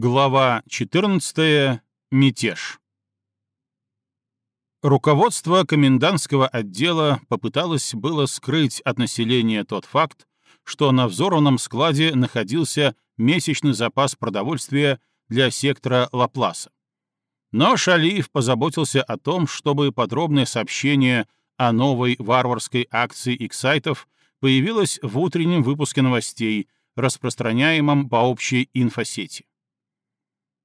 Глава 14. Мятеж. Руководство комендантского отдела попыталось было скрыть от населения тот факт, что на взорванном складе находился месячный запас продовольствия для сектора Лапласа. Но Шалиев позаботился о том, чтобы подробное сообщение о новой варварской акции иксайтов появилось в утреннем выпуске новостей, распространяемом по общей инфосети.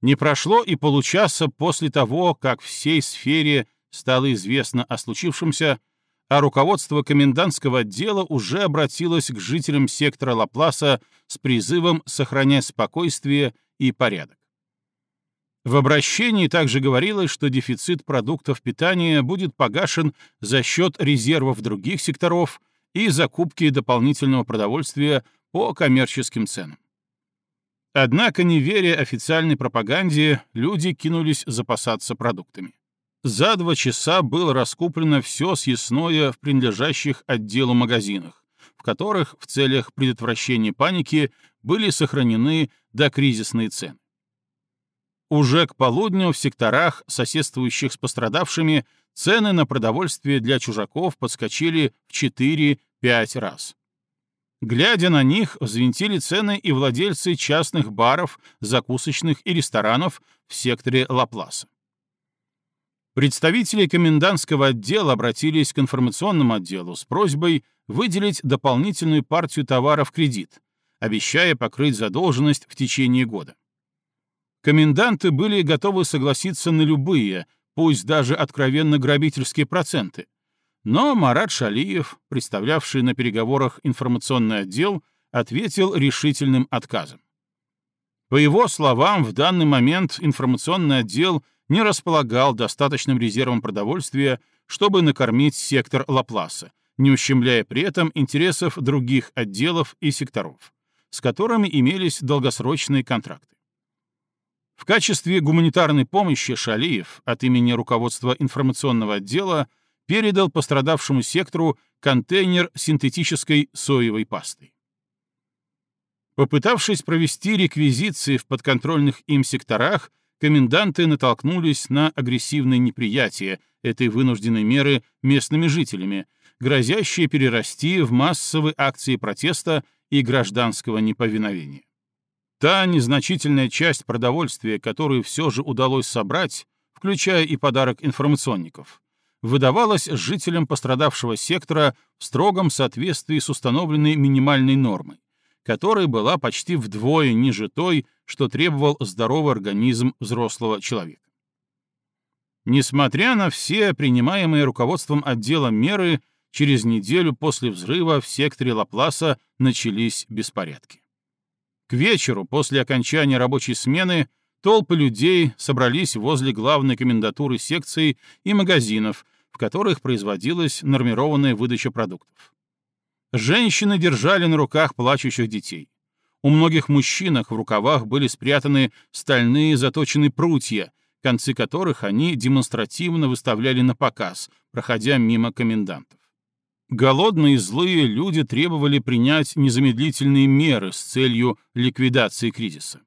Не прошло и получаса после того, как всей сфере стало известно о случившемся, а руководство комендантского отдела уже обратилось к жителям сектора Лапласа с призывом сохранять спокойствие и порядок. В обращении также говорилось, что дефицит продуктов питания будет погашен за счет резервов других секторов и закупки дополнительного продовольствия по коммерческим ценам. Однако, не веря официальной пропаганде, люди кинулись запасаться продуктами. За два часа было раскуплено все съестное в принадлежащих отделу магазинах, в которых в целях предотвращения паники были сохранены докризисные цены. Уже к полудню в секторах, соседствующих с пострадавшими, цены на продовольствие для чужаков подскочили в 4-5 раз. Глядя на них, взвинтили цены и владельцы частных баров, закусочных и ресторанов в секторе Лапласа. Представители комендантского отдела обратились к информационному отделу с просьбой выделить дополнительную партию товаров в кредит, обещая покрыть задолженность в течение года. Коменданты были готовы согласиться на любые, пусть даже откровенно грабительские проценты, но Марат Шалиев, представлявший на переговорах информационный отдел, ответил решительным отказом. По его словам, в данный момент информационный отдел не располагал достаточным резервом продовольствия, чтобы накормить сектор Лапласа, не ущемляя при этом интересов других отделов и секторов, с которыми имелись долгосрочные контракты. В качестве гуманитарной помощи Шалиев от имени руководства информационного отдела передал пострадавшему сектору контейнер синтетической соевой пастой. Попытавшись провести реквизиции в подконтрольных им секторах, коменданты натолкнулись на агрессивное неприятие этой вынужденной меры местными жителями, грозящие перерасти в массовые акции протеста и гражданского неповиновения. Та незначительная часть продовольствия, которую все же удалось собрать, включая и подарок информационников, выдавалось жителям пострадавшего сектора в строгом соответствии с установленной минимальной нормой, которая была почти вдвое ниже той, что требовал здоровый организм взрослого человека. Несмотря на все принимаемые руководством отдела меры, через неделю после взрыва в секторе Лапласа начались беспорядки. К вечеру, после окончания рабочей смены, толпы людей собрались возле главной комендатуры секции и магазинов, в которых производилась нормированная выдача продуктов. Женщины держали на руках плачущих детей. У многих мужчинах в рукавах были спрятаны стальные заточенные прутья, концы которых они демонстративно выставляли на показ, проходя мимо комендантов. Голодные и злые люди требовали принять незамедлительные меры с целью ликвидации кризиса.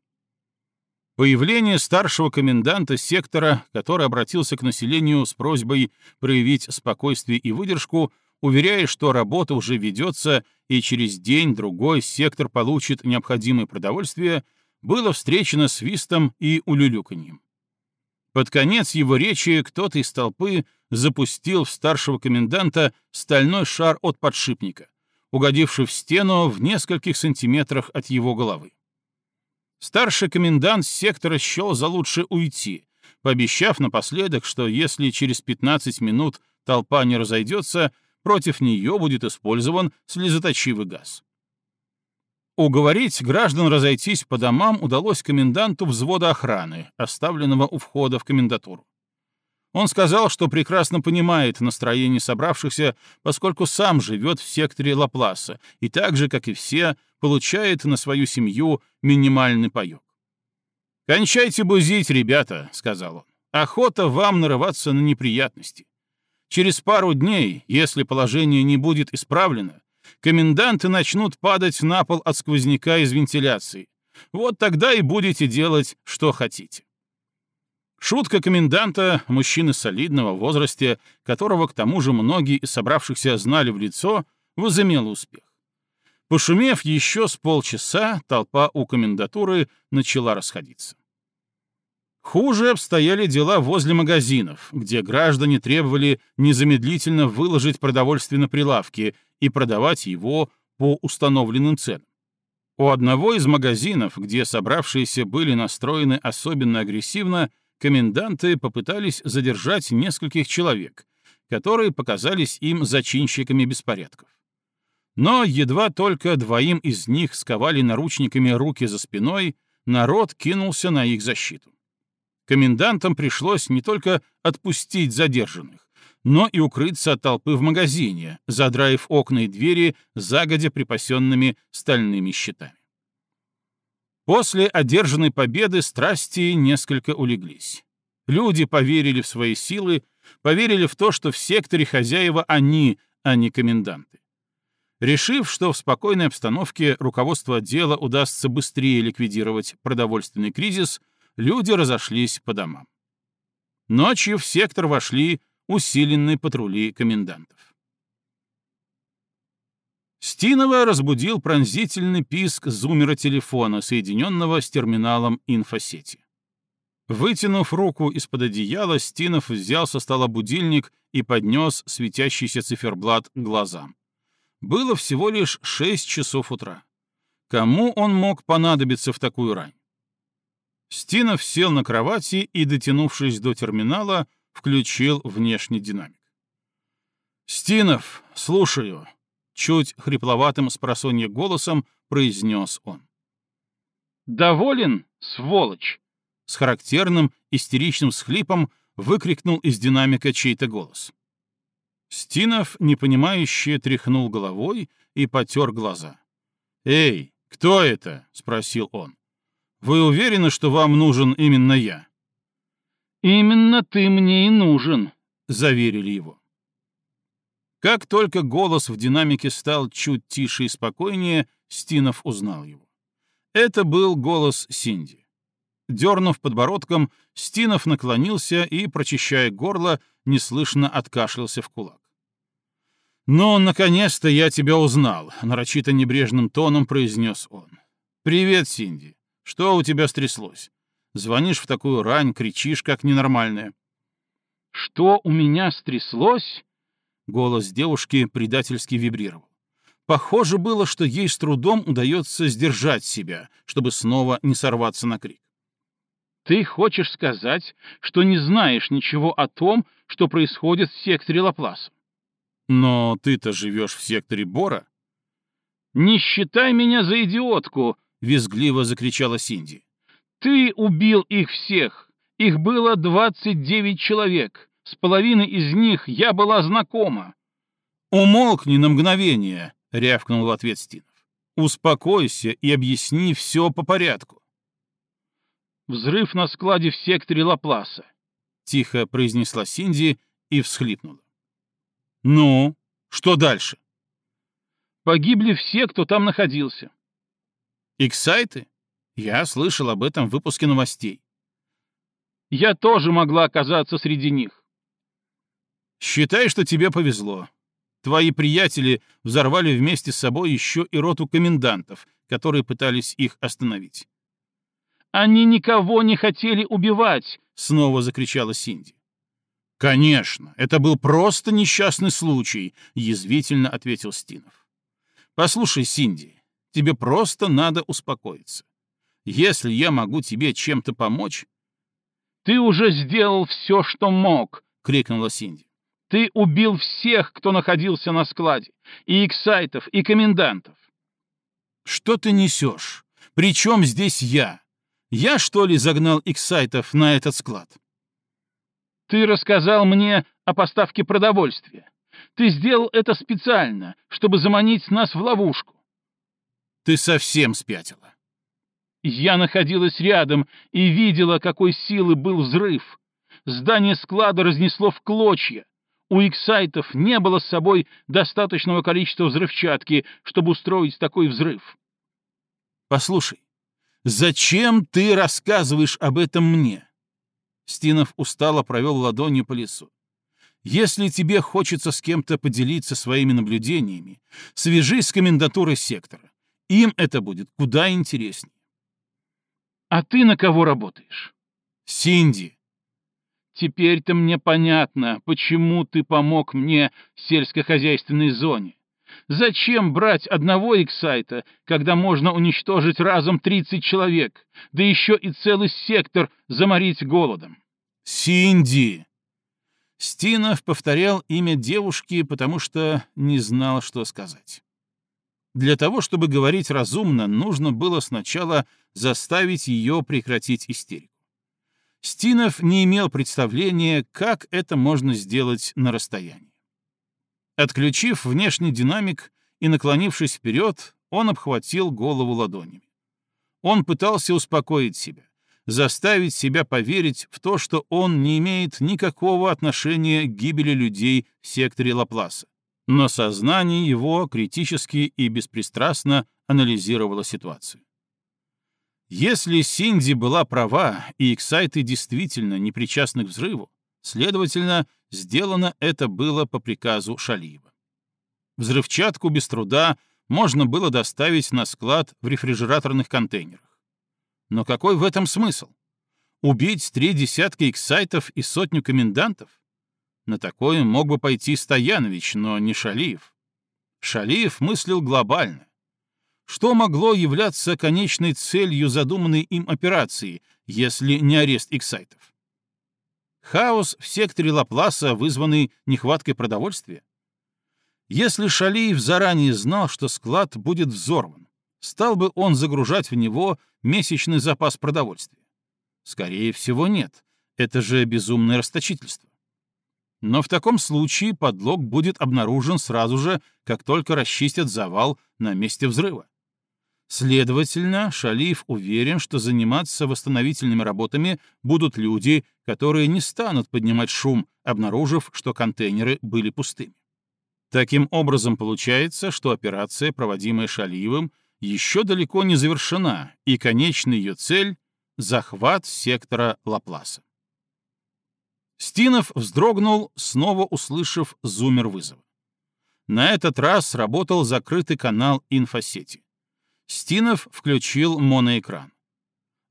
Появление старшего коменданта сектора, который обратился к населению с просьбой проявить спокойствие и выдержку, уверяя, что работа уже ведется и через день-другой сектор получит необходимое продовольствие, было встречено свистом и улюлюканьем. Под конец его речи кто-то из толпы запустил в старшего коменданта стальной шар от подшипника, угодивший в стену в нескольких сантиметрах от его головы. Старший комендант сектора счел за лучше уйти, пообещав напоследок, что если через 15 минут толпа не разойдется, против нее будет использован слезоточивый газ. Уговорить граждан разойтись по домам удалось коменданту взвода охраны, оставленного у входа в комендатуру. Он сказал, что прекрасно понимает настроение собравшихся, поскольку сам живет в секторе Лапласа и так же, как и все, получает на свою семью минимальный паёк. «Кончайте бузить, ребята», — сказал он. «Охота вам нарываться на неприятности. Через пару дней, если положение не будет исправлено, коменданты начнут падать на пол от сквозняка из вентиляции, Вот тогда и будете делать, что хотите. Шутка коменданта, мужчины солидного возраста, которого к тому же многие из собравшихся знали в лицо, возымела успех. Пошумев еще с полчаса, толпа у комендатуры начала расходиться. Хуже обстояли дела возле магазинов, где граждане требовали незамедлительно выложить продовольствие на прилавки и продавать его по установленным ценам. У одного из магазинов, где собравшиеся были настроены особенно агрессивно, коменданты попытались задержать нескольких человек, которые показались им зачинщиками беспорядков. Но едва только двоим из них сковали наручниками руки за спиной, народ кинулся на их защиту. Комендантам пришлось не только отпустить задержанных, но и укрыться от толпы в магазине, задраив окна и двери загодя припасенными стальными щитами. После одержанной победы страсти несколько улеглись. Люди поверили в свои силы, поверили в то, что в секторе хозяева они, а не коменданты. Решив, что в спокойной обстановке руководство отдела удастся быстрее ликвидировать продовольственный кризис, люди разошлись по домам. Ночью в сектор вошли усиленные патрули комендантов. Стинова разбудил пронзительный писк зумера телефона, соединенного с терминалом инфосети. Вытянув руку из-под одеяла, Стинов взял со стола будильник и поднес светящийся циферблат к глазам. Было всего лишь 6 часов утра. Кому он мог понадобиться в такую рань? Стинов сел на кровати и, дотянувшись до терминала, включил внешний динамик. «Стинов, слушаю», — чуть хрипловатым с голосом произнес он. «Доволен, сволочь?» — с характерным истеричным схлипом выкрикнул из динамика чей-то голос. Стинов, непонимающе, тряхнул головой и потер глаза. «Эй, кто это?» — спросил он. «Вы уверены, что вам нужен именно я?» «Именно ты мне и нужен», — заверили его. Как только голос в динамике стал чуть тише и спокойнее, Стинов узнал его. Это был голос Синди. Дернув подбородком, Стинов наклонился и, прочищая горло, неслышно откашлялся в кулак. «Ну, наконец-то я тебя узнал», — нарочито небрежным тоном произнес он. «Привет, Синди. Что у тебя стряслось? Звонишь в такую рань, кричишь, как ненормальная». «Что у меня стряслось?» Голос девушки предательски вибрировал. Похоже было, что ей с трудом удается сдержать себя, чтобы снова не сорваться на крик. «Ты хочешь сказать, что не знаешь ничего о том, что происходит в секторе Лапласа?» «Но ты-то живешь в секторе Бора?» «Не считай меня за идиотку!» — визгливо закричала Синди. «Ты убил их всех! Их было двадцать девять человек. С половиной из них я была знакома». «Умолкни на мгновение!» — рявкнул в ответ Стинов. «Успокойся и объясни все по порядку». «Взрыв на складе в секторе Лапласа», — тихо произнесла Синди и всхлипнула. «Ну, что дальше?» «Погибли все, кто там находился». «Иксайты? Я слышал об этом в выпуске новостей». «Я тоже могла оказаться среди них». «Считай, что тебе повезло. Твои приятели взорвали вместе с собой еще и роту комендантов, которые пытались их остановить». «Они никого не хотели убивать!» — снова закричала Синди. «Конечно, это был просто несчастный случай», — язвительно ответил Стинов. «Послушай, Синди, тебе просто надо успокоиться. Если я могу тебе чем-то помочь...» «Ты уже сделал все, что мог!» — крикнула Синди. «Ты убил всех, кто находился на складе, и эксайтов, и комендантов!» «Что ты несешь? Причем здесь я? Я, что ли, загнал эксайтов на этот склад?» Ты рассказал мне о поставке продовольствия. Ты сделал это специально, чтобы заманить нас в ловушку. Ты совсем спятила. Я находилась рядом и видела, какой силы был взрыв. Здание склада разнесло в клочья. У иксайтов не было с собой достаточного количества взрывчатки, чтобы устроить такой взрыв. Послушай, Зачем ты рассказываешь об этом мне? Стинов устало провел ладонью по лицу. Если тебе хочется с кем-то поделиться своими наблюдениями, свяжись с комендатурой сектора. Им это будет куда интереснее. А ты на кого работаешь? Синди. Теперь-то мне понятно, почему ты помог мне в сельскохозяйственной зоне. Зачем брать одного эксайта, когда можно уничтожить разом 30 человек, да еще и целый сектор заморить голодом? Синди! Стинов повторял имя девушки, потому что не знал, что сказать. Для того, чтобы говорить разумно, нужно было сначала заставить ее прекратить истерику. Стинов не имел представления, как это можно сделать на расстоянии. Отключив внешний динамик и наклонившись вперед, он обхватил голову ладонями. Он пытался успокоить себя, заставить себя поверить в то, что он не имеет никакого отношения к гибели людей в секторе Лапласа. Но сознание его критически и беспристрастно анализировало ситуацию. Если Синди была права, и Эксайты действительно не причастны к взрыву, следовательно, сделано это было по приказу Шалиева. Взрывчатку без труда можно было доставить на склад в рефрижераторных контейнерах. Но какой в этом смысл? Убить три десятка эксайтов и сотню комендантов? На такое мог бы пойти Стоянович, но не Шалиев. Шалиев мыслил глобально. Что могло являться конечной целью задуманной им операции, если не арест эксайтов? Хаос в секторе Лапласа, вызванный нехваткой продовольствия? Если Шалиев заранее знал, что склад будет взорван, стал бы он загружать в него месячный запас продовольствия? Скорее всего, нет. Это же безумное расточительство. Но в таком случае подлог будет обнаружен сразу же, как только расчистят завал на месте взрыва. Следовательно, Шалиев уверен, что заниматься восстановительными работами будут люди, которые не станут поднимать шум, обнаружив, что контейнеры были пустыми. Таким образом, получается, что операция, проводимая Шалиевым, еще далеко не завершена, и конечная ее цель — захват сектора Лапласа. Стинов вздрогнул, снова услышав зумер вызова. На этот раз работал закрытый канал инфосети. Стинов включил моноэкран.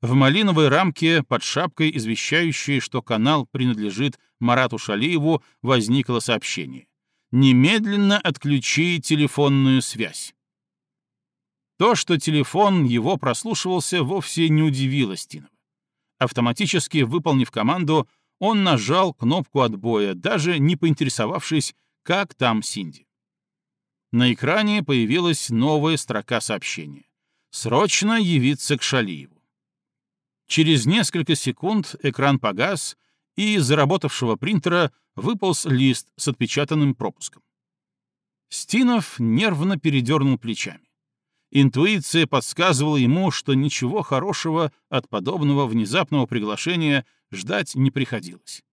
В малиновой рамке под шапкой, извещающей, что канал принадлежит Марату Шалиеву, возникло сообщение. «Немедленно отключи телефонную связь». То, что телефон его прослушивался, вовсе не удивило Стинова. Автоматически выполнив команду, он нажал кнопку отбоя, даже не поинтересовавшись, как там Синди. На экране появилась новая строка сообщения. «Срочно явиться к Шалиеву». Через несколько секунд экран погас, и из заработавшего принтера выполз лист с отпечатанным пропуском. Стинов нервно передернул плечами. Интуиция подсказывала ему, что ничего хорошего от подобного внезапного приглашения ждать не приходилось.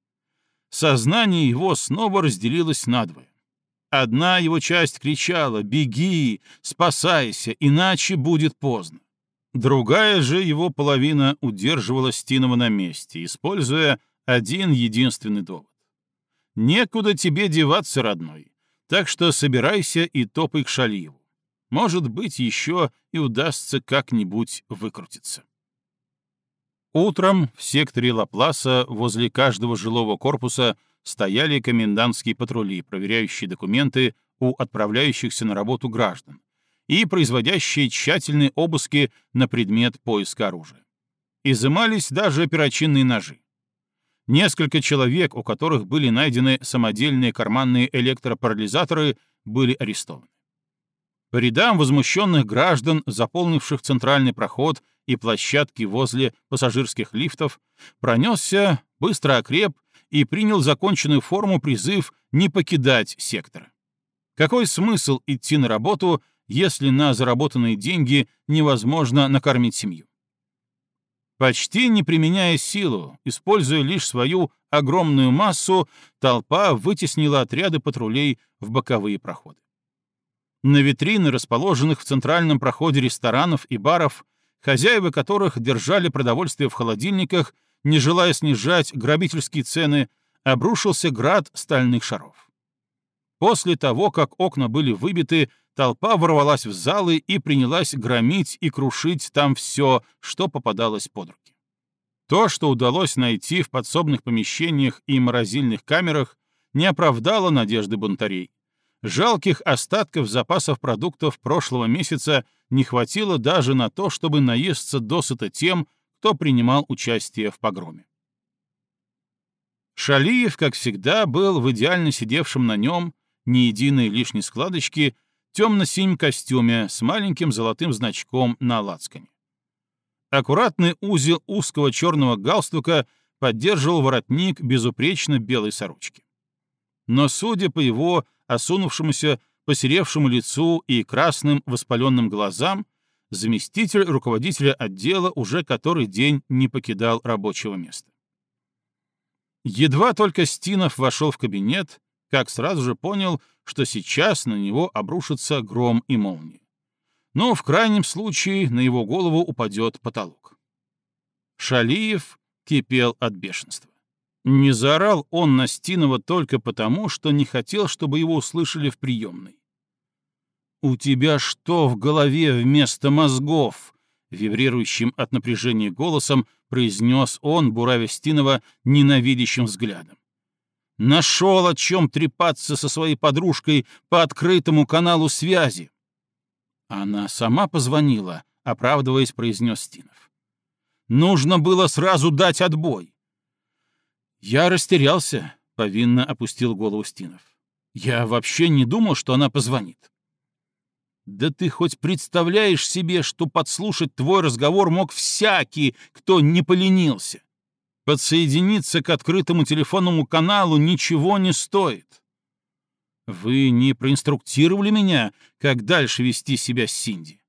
Сознание его снова разделилось надвое. Одна его часть кричала «Беги! Спасайся! Иначе будет поздно!» Другая же его половина удерживала Стинова на месте, используя один единственный довод. «Некуда тебе деваться, родной, так что собирайся и топай к Шалиеву. Может быть, еще и удастся как-нибудь выкрутиться». Утром в секторе Лапласа возле каждого жилого корпуса стояли комендантские патрули, проверяющие документы у отправляющихся на работу граждан и производящие тщательные обыски на предмет поиска оружия. Изымались даже перочинные ножи. Несколько человек, у которых были найдены самодельные карманные электропарализаторы, были арестованы. По рядам возмущенных граждан, заполнивших центральный проход и площадки возле пассажирских лифтов, пронесся, быстро окреп и принял законченную форму призыв не покидать сектор. Какой смысл идти на работу, если на заработанные деньги невозможно накормить семью? Почти не применяя силу, используя лишь свою огромную массу, толпа вытеснила отряды патрулей в боковые проходы. На витрины, расположенных в центральном проходе ресторанов и баров, хозяева которых держали продовольствие в холодильниках, не желая снижать грабительские цены, обрушился град стальных шаров. После того, как окна были выбиты, толпа ворвалась в залы и принялась громить и крушить там все, что попадалось под руки. То, что удалось найти в подсобных помещениях и морозильных камерах, не оправдало надежды бунтарей. Жалких остатков запасов продуктов прошлого месяца не хватило даже на то, чтобы наесться досыта тем, кто принимал участие в погроме. Шалиев, как всегда, был в идеально сидевшем на нем, ни единой лишней складочки, темно-синем костюме с маленьким золотым значком на лацкане. Аккуратный узел узкого черного галстука поддерживал воротник безупречно белой сорочки. Но, судя по его осунувшемуся, посеревшему лицу и красным воспаленным глазам, заместитель руководителя отдела уже который день не покидал рабочего места. Едва только Стинов вошел в кабинет, как сразу же понял, что сейчас на него обрушится гром и молния. Но в крайнем случае на его голову упадет потолок. Шалиев кипел от бешенства. Не заорал он на Стинова только потому, что не хотел, чтобы его услышали в приемной. «У тебя что в голове вместо мозгов?» Вибрирующим от напряжения голосом произнес он, буравя Стинова ненавидящим взглядом. «Нашел о чем трепаться со своей подружкой по открытому каналу связи!» Она сама позвонила, оправдываясь, произнес Стинов. «Нужно было сразу дать отбой!» Я растерялся, повинно опустил голову Стинов. Я вообще не думал, что она позвонит. Да ты хоть представляешь себе, что подслушать твой разговор мог всякий, кто не поленился? Подсоединиться к открытому телефонному каналу ничего не стоит. Вы не проинструктировали меня, как дальше вести себя с Синди?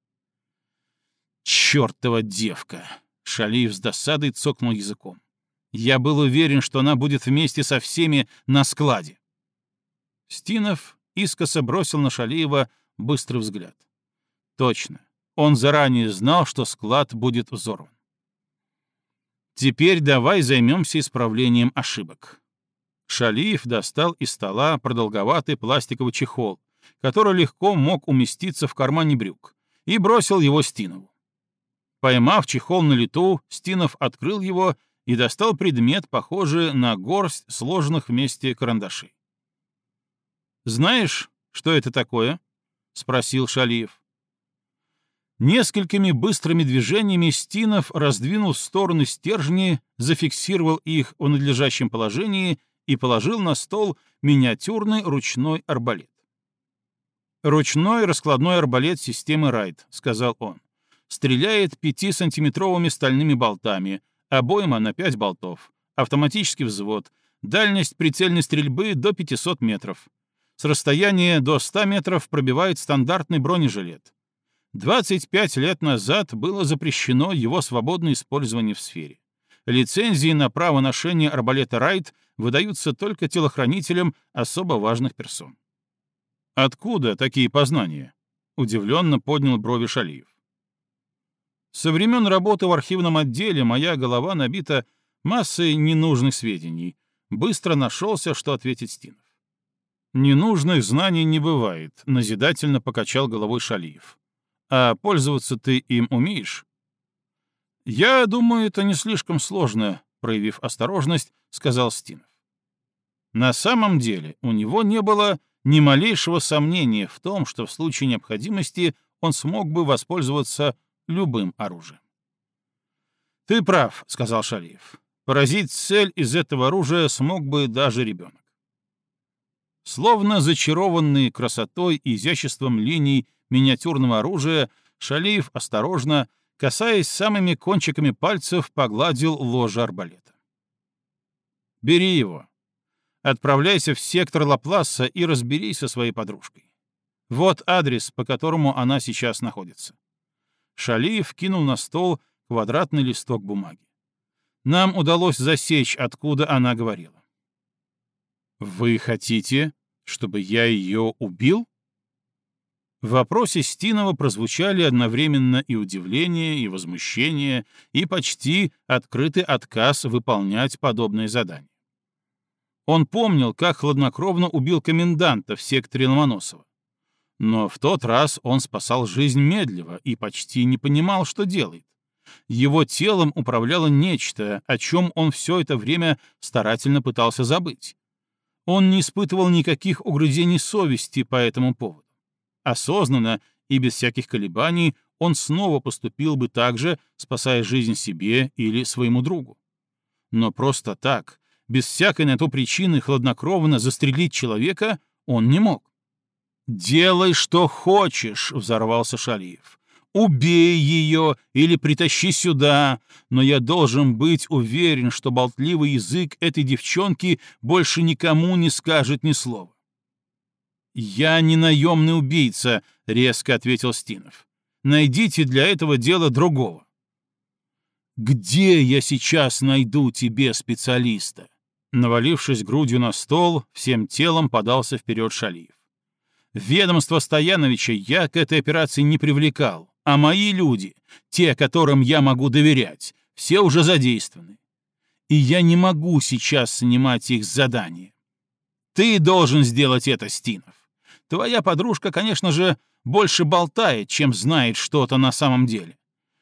Чёртова девка! Шалиев с досадой цокнул языком. Я был уверен, что она будет вместе со всеми на складе. Стинов искоса бросил на Шалиева быстрый взгляд. Точно. Он заранее знал, что склад будет взорван. Теперь давай займемся исправлением ошибок. Шалиев достал из стола продолговатый пластиковый чехол, который легко мог уместиться в кармане брюк, и бросил его Стинову. Поймав чехол на лету, Стинов открыл его и достал предмет, похожий на горсть сложенных вместе карандашей. «Знаешь, что это такое?» — спросил Шалиев. Несколькими быстрыми движениями Стинов раздвинул в стороны стержни, зафиксировал их в надлежащем положении и положил на стол миниатюрный ручной арбалет. «Ручной раскладной арбалет системы Райт», — сказал он. «Стреляет 5-сантиметровыми стальными болтами, обойма на 5 болтов, автоматический взвод, дальность прицельной стрельбы до 500 метров. С расстояния до 100 метров пробивает стандартный бронежилет. 25 лет назад было запрещено его свободное использование в сфере. Лицензии на право ношения арбалета Райт выдаются только телохранителям особо важных персон. «Откуда такие познания?» — удивленно поднял брови Шалиев. Со времен работы в архивном отделе моя голова набита массой ненужных сведений. Быстро нашелся, что ответить Стинов. «Ненужных знаний не бывает», — назидательно покачал головой Шалиев. «А пользоваться ты им умеешь?» «Я думаю, это не слишком сложно», — проявив осторожность, сказал Стинов. На самом деле у него не было ни малейшего сомнения в том, что в случае необходимости он смог бы воспользоваться любым оружием. «Ты прав», — сказал Шалиев. «Поразить цель из этого оружия смог бы даже ребенок». Словно зачарованный красотой и изяществом линий миниатюрного оружия, Шалиев осторожно, касаясь самыми кончиками пальцев, погладил ложе арбалета. «Бери его. Отправляйся в сектор Лапласа и разберись со своей подружкой. Вот адрес, по которому она сейчас находится. Шалиев кинул на стол квадратный листок бумаги. Нам удалось засечь, откуда она говорила. «Вы хотите, чтобы я ее убил?» В вопросе Стинова прозвучали одновременно и удивление, и возмущение, и почти открытый отказ выполнять подобные задания. Он помнил, как хладнокровно убил коменданта в секторе Ломоносова. Но в тот раз он спасал жизнь медленно и почти не понимал, что делает. Его телом управляло нечто, о чем он все это время старательно пытался забыть. Он не испытывал никаких угрызений совести по этому поводу. Осознанно и без всяких колебаний он снова поступил бы так же, спасая жизнь себе или своему другу. Но просто так, без всякой на то причины хладнокровно застрелить человека он не мог. «Делай, что хочешь», — взорвался Шалиев. «Убей ее или притащи сюда, но я должен быть уверен, что болтливый язык этой девчонки больше никому не скажет ни слова. «Я не наемный убийца», — резко ответил Стинов. «Найдите для этого дела другого». «Где я сейчас найду тебе специалиста?» Навалившись грудью на стол, всем телом подался вперед Шалиев. «Ведомство Стояновича я к этой операции не привлекал, а мои люди, те, которым я могу доверять, все уже задействованы. И я не могу сейчас снимать их с задания. Ты должен сделать это, Стинов. Твоя подружка, конечно же, больше болтает, чем знает что-то на самом деле.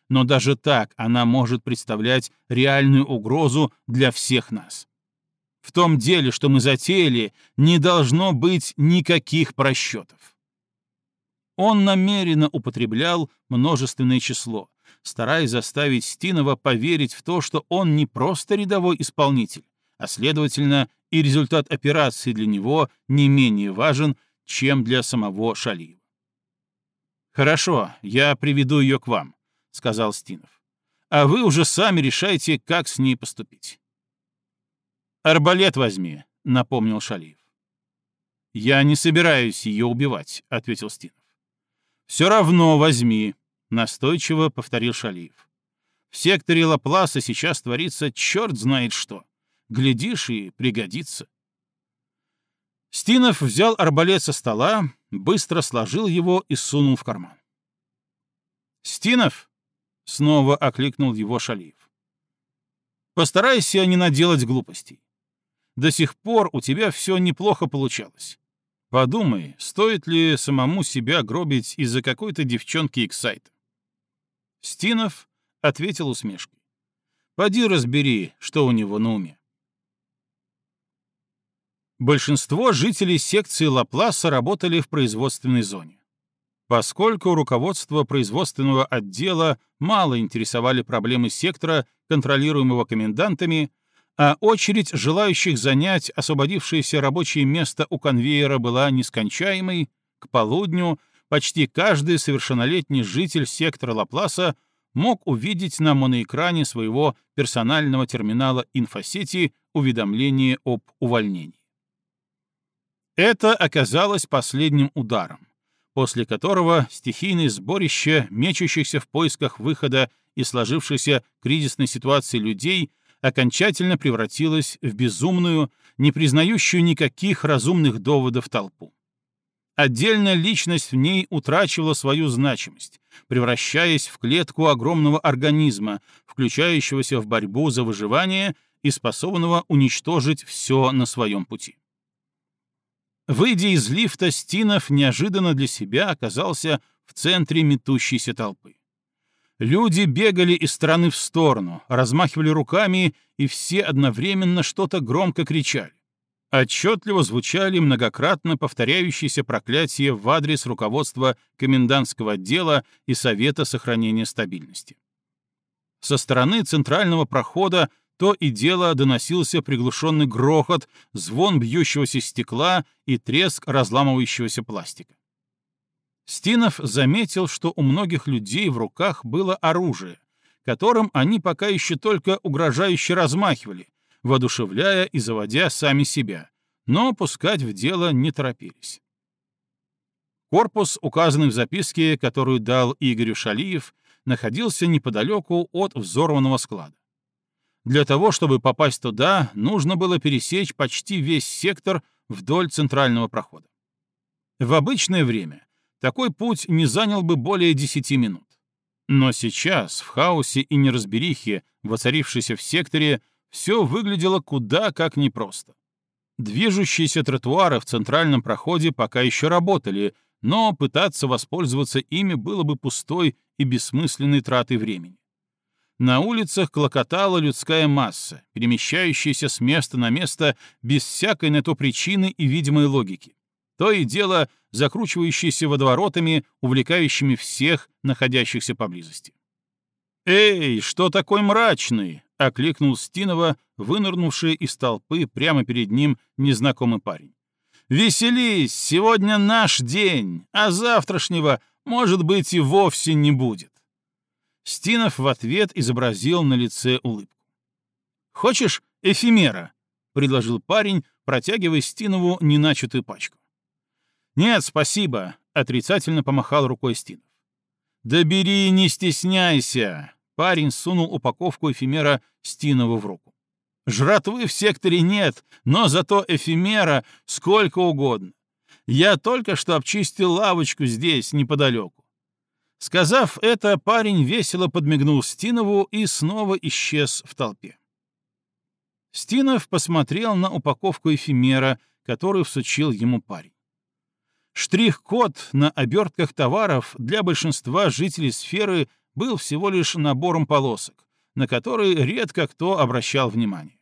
Но даже так она может представлять реальную угрозу для всех нас. В том деле, что мы затеяли, не должно быть никаких просчетов. Он намеренно употреблял множественное число, стараясь заставить Стинова поверить в то, что он не просто рядовой исполнитель, а, следовательно, и результат операции для него не менее важен, чем для самого Шалиева. «Хорошо, я приведу ее к вам», — сказал Стинов. «А вы уже сами решайте, как с ней поступить». «Арбалет возьми», — напомнил Шалиев. «Я не собираюсь ее убивать», — ответил Стинов. «Все равно возьми», — настойчиво повторил Шалиев. «В секторе Лапласа сейчас творится черт знает что. Глядишь, и пригодится». Стинов взял арбалет со стола, быстро сложил его и сунул в карман. «Стинов!» — снова окликнул его Шалиев. «Постарайся не наделать глупостей. До сих пор у тебя все неплохо получалось. Подумай, стоит ли самому себя гробить из-за какой-то девчонки Эксайта?» Стинов ответил усмешкой. «Поди разбери, что у него на уме». Большинство жителей секции Лапласа работали в производственной зоне. Поскольку руководство производственного отдела мало интересовали проблемы сектора, контролируемого комендантами, а очередь желающих занять освободившееся рабочее место у конвейера была нескончаемой, к полудню почти каждый совершеннолетний житель сектора Лапласа мог увидеть на моноэкране своего персонального терминала инфосети уведомление об увольнении. Это оказалось последним ударом, после которого стихийное сборище мечущихся в поисках выхода из сложившейся кризисной ситуации людей окончательно превратилось в безумную, не признающую никаких разумных доводов толпу. Отдельная личность в ней утрачивала свою значимость, превращаясь в клетку огромного организма, включающегося в борьбу за выживание и способного уничтожить все на своем пути. Выйдя из лифта, Стинов неожиданно для себя оказался в центре метущейся толпы. Люди бегали из стороны в сторону, размахивали руками, и все одновременно что-то громко кричали. Отчетливо звучали многократно повторяющиеся проклятия в адрес руководства комендантского отдела и Совета сохранения стабильности. Со стороны центрального прохода то и дело доносился приглушенный грохот, звон бьющегося стекла и треск разламывающегося пластика. Стинов заметил, что у многих людей в руках было оружие, которым они пока еще только угрожающе размахивали, воодушевляя и заводя сами себя, но пускать в дело не торопились. Корпус, указанный в записке, которую дал Игорю Шалиев, находился неподалеку от взорванного склада. Для того, чтобы попасть туда, нужно было пересечь почти весь сектор вдоль центрального прохода. В обычное время такой путь не занял бы более 10 минут. Но сейчас, в хаосе и неразберихе, воцарившейся в секторе, все выглядело куда как непросто. Движущиеся тротуары в центральном проходе пока еще работали, но пытаться воспользоваться ими было бы пустой и бессмысленной тратой времени. На улицах клокотала людская масса, перемещающаяся с места на место без всякой на то причины и видимой логики. То и дело закручивающиеся водоворотами, увлекающими всех, находящихся поблизости. «Эй, что такой мрачный?» — окликнул Стинова, вынырнувший из толпы прямо перед ним незнакомый парень. «Веселись! Сегодня наш день, а завтрашнего, может быть, и вовсе не будет». Стинов в ответ изобразил на лице улыбку. «Хочешь эфемера?» — предложил парень, протягивая Стинову неначатую пачку. «Нет, спасибо», — отрицательно помахал рукой Стинов. «Да бери, не стесняйся!» Парень сунул упаковку эфемера Стинову в руку. «Жратвы в секторе нет, но зато эфемера сколько угодно. Я только что обчистил лавочку здесь, неподалеку. Сказав это, парень весело подмигнул Стинову и снова исчез в толпе. Стинов посмотрел на упаковку эфемера, которую всучил ему парень. Штрих-код на обертках товаров для большинства жителей сферы был всего лишь набором полосок, на которые редко кто обращал внимание.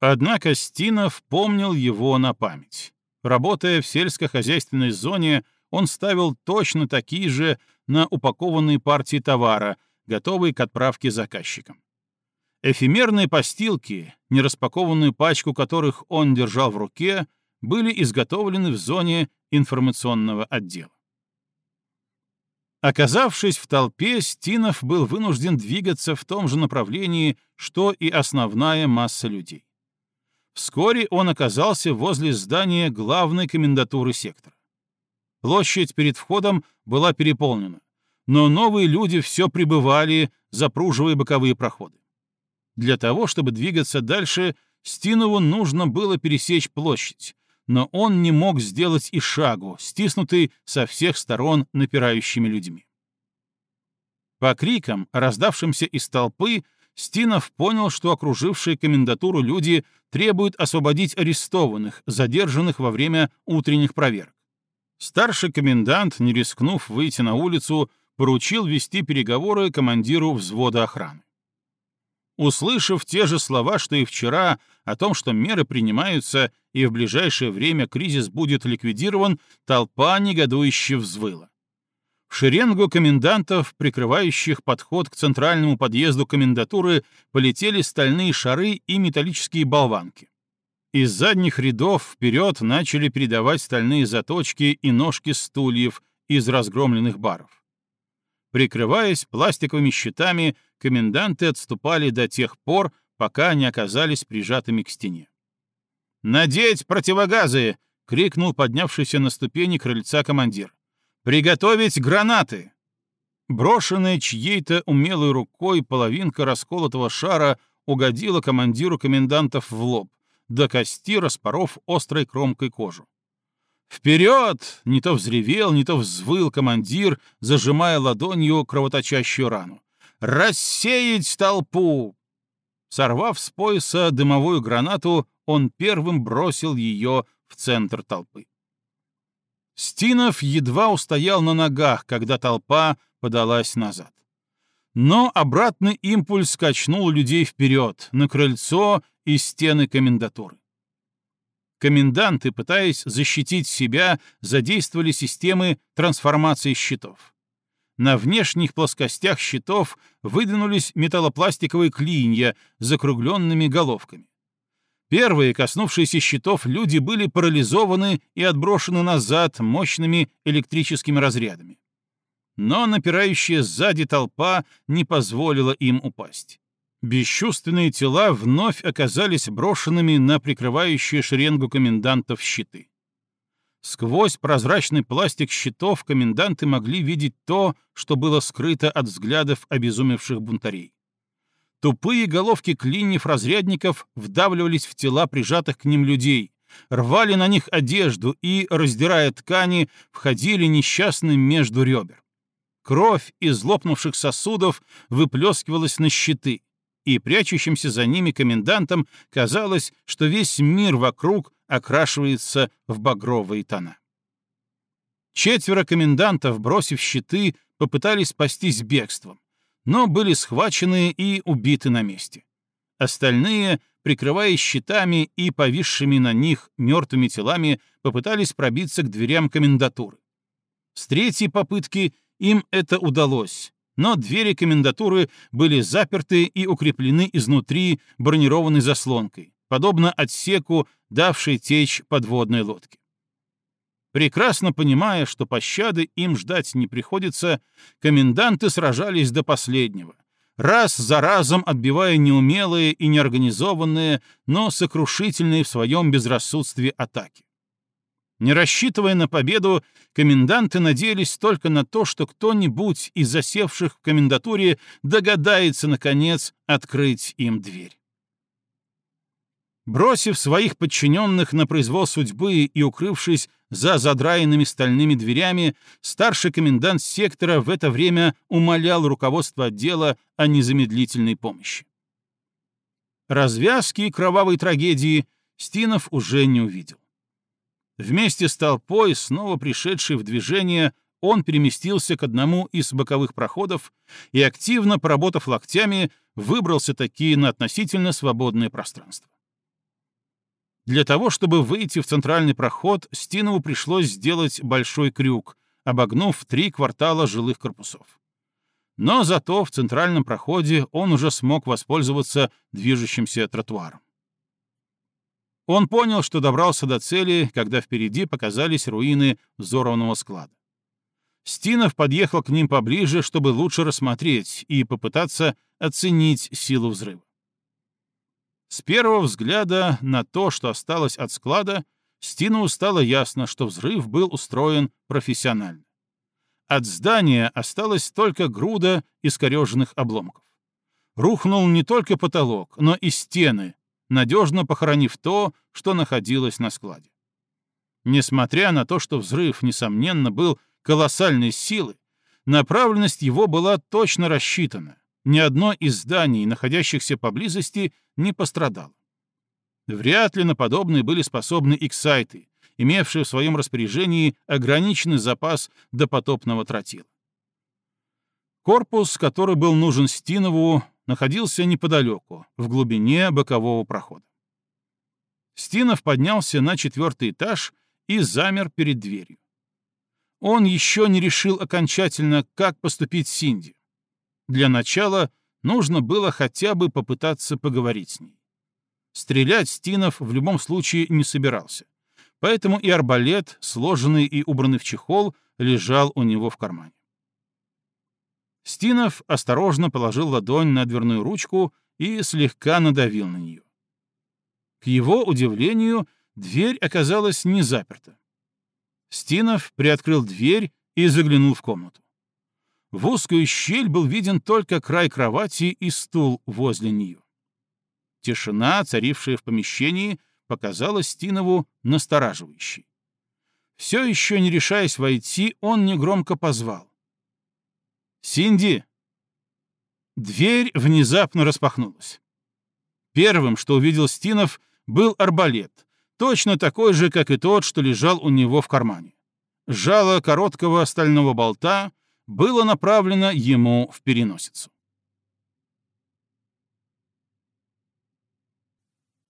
Однако Стинов помнил его на память. Работая в сельскохозяйственной зоне, он ставил точно такие же на упакованные партии товара, готовые к отправке заказчикам. Эфемерные постилки, нераспакованную пачку которых он держал в руке, были изготовлены в зоне информационного отдела. Оказавшись в толпе, Стинов был вынужден двигаться в том же направлении, что и основная масса людей. Вскоре он оказался возле здания главной комендатуры сектора. Площадь перед входом была переполнена, но новые люди все прибывали, запруживая боковые проходы. Для того, чтобы двигаться дальше, Стинову нужно было пересечь площадь, но он не мог сделать и шагу, стиснутый со всех сторон напирающими людьми. По крикам, раздавшимся из толпы, Стинов понял, что окружившие комендатуру люди требуют освободить арестованных, задержанных во время утренних проверок. Старший комендант, не рискнув выйти на улицу, поручил вести переговоры командиру взвода охраны. Услышав те же слова, что и вчера, о том, что меры принимаются и в ближайшее время кризис будет ликвидирован, толпа негодующе взвыла. В шеренгу комендантов, прикрывающих подход к центральному подъезду комендатуры, полетели стальные шары и металлические болванки. Из задних рядов вперед начали передавать стальные заточки и ножки стульев из разгромленных баров. Прикрываясь пластиковыми щитами, коменданты отступали до тех пор, пока не оказались прижатыми к стене. «Надеть противогазы!» — крикнул поднявшийся на ступени крыльца командир. «Приготовить гранаты!» Брошенная чьей-то умелой рукой половинка расколотого шара угодила командиру комендантов в лоб до кости распоров острой кромкой кожу. «Вперед!» — не то взревел, не то взвыл командир, зажимая ладонью кровоточащую рану. «Рассеять толпу!» Сорвав с пояса дымовую гранату, он первым бросил ее в центр толпы. Стинов едва устоял на ногах, когда толпа подалась назад. Но обратный импульс качнул людей вперед, на крыльцо и стены комендатуры. Коменданты, пытаясь защитить себя, задействовали системы трансформации щитов. На внешних плоскостях щитов выдвинулись металлопластиковые клинья с закругленными головками. Первые, коснувшиеся щитов, люди были парализованы и отброшены назад мощными электрическими разрядами. Но напирающая сзади толпа не позволила им упасть. Бесчувственные тела вновь оказались брошенными на прикрывающие шеренгу комендантов щиты. Сквозь прозрачный пластик щитов коменданты могли видеть то, что было скрыто от взглядов обезумевших бунтарей. Тупые головки клиньев разрядников вдавливались в тела прижатых к ним людей, рвали на них одежду и, раздирая ткани, входили несчастным между ребер. Кровь из лопнувших сосудов выплескивалась на щиты, и прячущимся за ними комендантам казалось, что весь мир вокруг окрашивается в багровые тона. Четверо комендантов, бросив щиты, попытались спастись бегством, но были схвачены и убиты на месте. Остальные, прикрываясь щитами и повисшими на них мертвыми телами, попытались пробиться к дверям комендатуры. С третьей попытки им это удалось, но двери комендатуры были заперты и укреплены изнутри бронированной заслонкой, подобно отсеку, давшей течь подводной лодки. Прекрасно понимая, что пощады им ждать не приходится, коменданты сражались до последнего, раз за разом отбивая неумелые и неорганизованные, но сокрушительные в своем безрассудстве атаки. Не рассчитывая на победу, коменданты надеялись только на то, что кто-нибудь из засевших в комендатуре догадается, наконец, открыть им дверь. Бросив своих подчиненных на произвол судьбы и укрывшись за задраенными стальными дверями, старший комендант сектора в это время умолял руководство отдела о незамедлительной помощи. Развязки кровавой трагедии Стинов уже не увидел. Вместе с толпой, снова пришедшей в движение, он переместился к одному из боковых проходов и, активно поработав локтями, выбрался таки на относительно свободное пространство. Для того, чтобы выйти в центральный проход, Стинову пришлось сделать большой крюк, обогнув три квартала жилых корпусов. Но зато в центральном проходе он уже смог воспользоваться движущимся тротуаром. Он понял, что добрался до цели, когда впереди показались руины взорванного склада. Стинов подъехал к ним поближе, чтобы лучше рассмотреть и попытаться оценить силу взрыва. С первого взгляда на то, что осталось от склада, Стинову стало ясно, что взрыв был устроен профессионально. От здания осталась только груда искореженных обломков. Рухнул не только потолок, но и стены, надежно похоронив то, что находилось на складе. Несмотря на то, что взрыв, несомненно, был колоссальной силы, направленность его была точно рассчитана. Ни одно из зданий, находящихся поблизости, не пострадало. Вряд ли на подобные были способны иксайты, имевшие в своем распоряжении ограниченный запас допотопного тротила. Корпус, который был нужен Стинову, находился неподалеку, в глубине бокового прохода. Стинов поднялся на четвертый этаж и замер перед дверью. Он еще не решил окончательно, как поступить с Синди. Для начала нужно было хотя бы попытаться поговорить с ней. Стрелять Стинов в любом случае не собирался, поэтому и арбалет, сложенный и убранный в чехол, лежал у него в кармане. Стинов осторожно положил ладонь на дверную ручку и слегка надавил на нее. К его удивлению, дверь оказалась не заперта. Стинов приоткрыл дверь и заглянул в комнату. В узкую щель был виден только край кровати и стул возле нее. Тишина, царившая в помещении, показалась Стинову настораживающей. Все еще не решаясь войти, он негромко позвал. «Синди!» Дверь внезапно распахнулась. Первым, что увидел Стинов, был арбалет, точно такой же, как и тот, что лежал у него в кармане. Жало короткого стального болта было направлено ему в переносицу.